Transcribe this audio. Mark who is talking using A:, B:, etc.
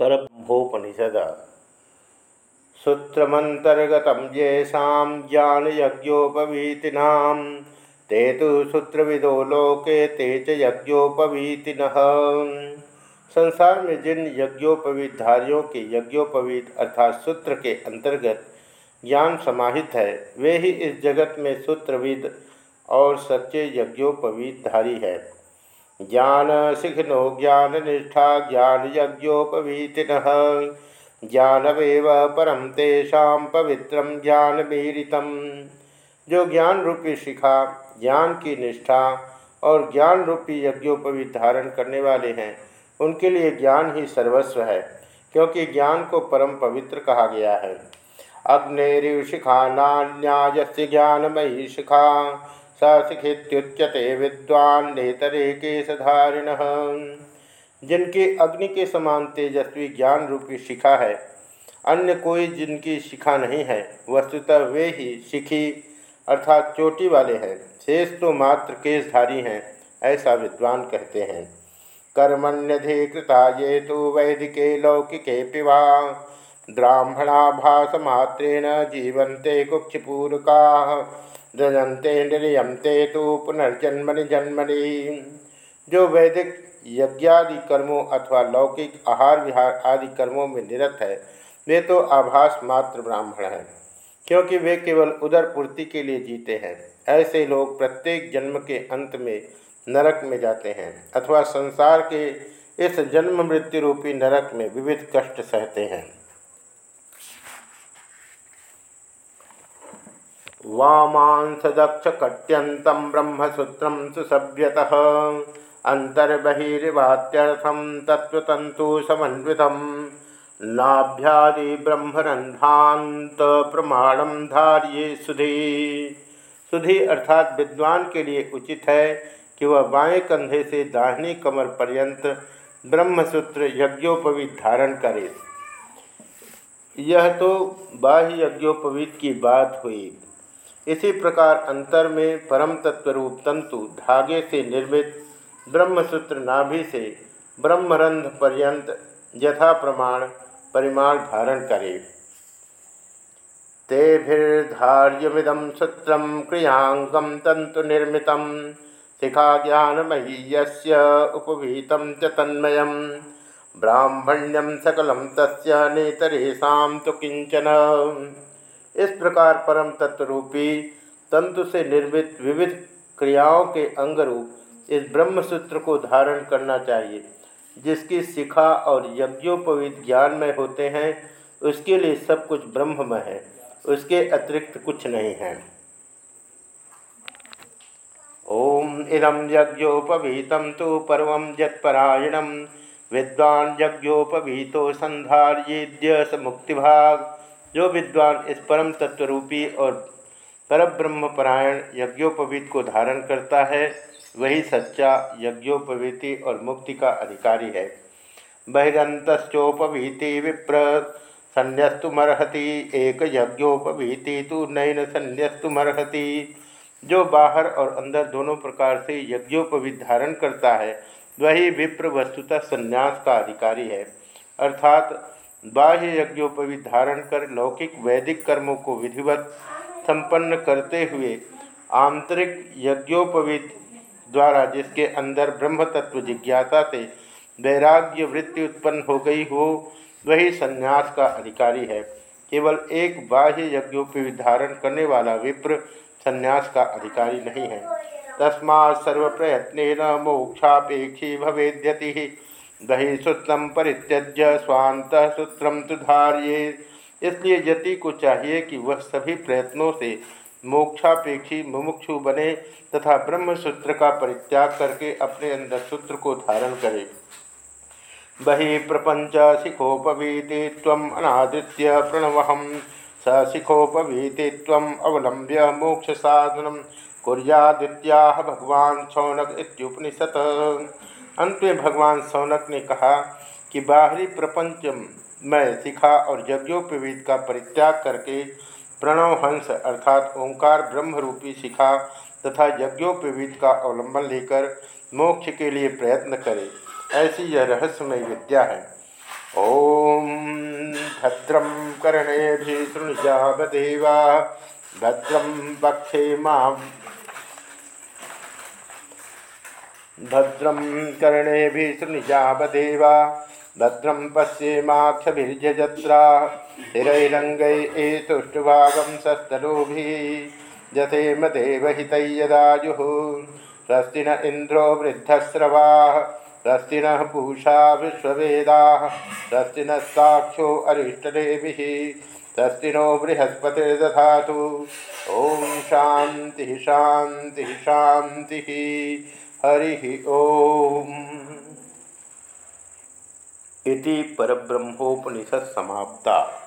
A: परब्रह्मोपनिषद। सूत्रमंतर्गत ज्ञानयज्ञोपवीतिना, ते तो सूत्रविदो लोके ते च संसार में जिन यज्ञोपवीतधारियों के यज्ञोपवीत अर्थात सूत्र के अंतर्गत ज्ञान समाहित है, वे ही इस जगत में सूत्रविद और सच्चे यज्ञोपवीतधारी है। ज्ञान शिखिनो ज्ञान निष्ठा ज्ञान यज्ञोपवीति ज्ञानमेव परम तेषा पवित्रम ज्ञान मीरितम जो ज्ञान रूपी शिखा, ज्ञान की निष्ठा और ज्ञान रूपी यज्ञोपवीत धारण करने वाले हैं, उनके लिए ज्ञान ही सर्वस्व है, क्योंकि ज्ञान को परम पवित्र कहा गया है। अग्निशिखा नान्याय ज्ञानमयी शिखा सशिखित्युच्यते विद्वान नेतरे केशधारिण जिनकी अग्नि के समान तेजस्वी ज्ञान रूपी शिखा है, अन्य कोई जिनकी शिखा नहीं है, वस्तुतः वे ही शिखी अर्थात चोटी वाले हैं। शेष तो मात्र केशधारी हैं, ऐसा विद्वान कहते हैं। कर्मण्यधिकृता ये तो वैदिके लौकिके पिवा। मात्रेण जीवन्ते कुक्षिपूरका। रजंते निर्यमते तो पुनर्जन्मनि जन्मनि। जो वैदिक यज्ञादि कर्मों अथवा लौकिक आहार विहार आदि कर्मों में निरत है, वे तो आभास मात्र ब्राह्मण हैं, क्योंकि वे केवल उदर पूर्ति के लिए जीते हैं। ऐसे लोग प्रत्येक जन्म के अंत में नरक में जाते हैं, अथवा संसार के इस जन्म मृत्यु रूपी नरक में विविध कष्ट सहते हैं। वामांसदक्षकट्यन्तं ब्रह्मसूत्रं सुसभ्यतः। अन्तर्बहिर्वात्यर्थं तत्त्वतन्तुसमन्वितं प्रमाणम धारिये सुधी। सुधी अर्थात विद्वान के लिए उचित है कि वह बाएँ कंधे से दाहिनी कमर पर्यंत ब्रह्मसूत्र यज्ञोपवीत धारण करे। यह तो बाह्य यज्ञोपवीत की बात हुई। इसी प्रकार अंतर में परम तत्वरूप तंतु धागे से निर्मित, ब्रह्मसूत्र नाभि से ब्रह्मरंध्र पर्यंत यथा प्रमाण परिमाण धारण करे। तेभिर्धार्यमिदम सूत्र क्रियांगम तंतु निर्मित शिखा ज्ञानमयी उपवीत च तन्मय। ब्राह्मण्यम सकलम तस्य नेतरेशा तो किंचन इस प्रकार परम तत्व रूपी तंतु से निर्मित विविध क्रियाओं के अंग रूप इस ब्रह्मसूत्र को धारण करना चाहिए, जिसकी शिखा और यज्ञोपवीत ज्ञान में होते हैं, उसके लिए सब कुछ ब्रह्ममय है, उसके अतिरिक्त कुछ नहीं है। ओम इदम यज्ञोपवीत तो पर्व जत्परायणम विद्वान यज्ञोपवीतो संधार्येद्य स मुक्तिभाग। जो विद्वान इस परम तत्वरूपी और परब्रह्म परायण यज्ञोपवीत को धारण करता है, वही सच्चा यज्ञोपवीति और मुक्ति का अधिकारी है। बहिरंतोपवीति विप्र संन्यस्तुमर्हति एक यज्ञोपवीति तो नैन संन्यस्तुमर्हति जो बाहर और अंदर दोनों प्रकार से यज्ञोपवीत धारण करता है, वही विप्र वस्तुतः संन्यास का अधिकारी है। अर्थात बाह्य यज्ञोपवी धारण कर लौकिक वैदिक कर्मों को विधिवत संपन्न करते हुए आंतरिक यज्ञोपवीत द्वारा जिसके अंदर ब्रह्म तत्व जिज्ञासा से वैराग्य वृत्ति उत्पन्न हो गई हो, वही संन्यास का अधिकारी है। केवल एक बाह्य यज्ञोपवीत धारण करने वाला विप्र संन्यास का अधिकारी नहीं है। तस्मा सर्व प्रयत्न मोक्षापेक्षी भवेद्यति। बहिसूत्रम परित्यज्य, स्वांत सूत्रम तो धारिये। इसलिए यति को चाहिए कि वह सभी प्रयत्नों से मोक्षापेक्षी मुमुक्षु बने तथा ब्रह्म सूत्र का परित्याग करके अपने अंदर सूत्र को धारण करे। बहि प्रपंच शिखोपवीति तम अनादित्य प्रणवहम स शिखोपवीति तम अवलंब्य मोक्ष साधन कुरियादित्या भगवान इत्युपनिषद अंत में भगवान सौनक ने कहा कि बाहरी प्रपंच में शिखा और यज्ञोपवीत का परित्याग करके प्रणव हंस अर्थात ओंकार ब्रह्म रूपी शिखा तथा यज्ञोपवीत का अवलंबन लेकर मोक्ष के लिए प्रयत्न करे। ऐसी यह रहस्यमय विद्या है। ओम ॐ भद्रं कर्णेभिः शृणुजावदेवा भद्रम पक्षे माँ भद्रं कर्णेभिः शृणुजावदेवा भद्रं पश्येमाक्षभिर्यजत्रा हिरैरङ्गै एतुष्टुभागं सस्तनूभिः, जथेम देवहितैयदायुः स्वस्ति न इन्द्रो वृद्धस्रवाः स्वस्ति न पूषा विश्ववेदा स्वस्ति न साक्षो अरिष्टदेभिः स्वस्ति नो बृहस्पतिर्दधा ओम शांति शांति शांति हरि ओम। इति परब्रह्मोपनिषद समाप्ता।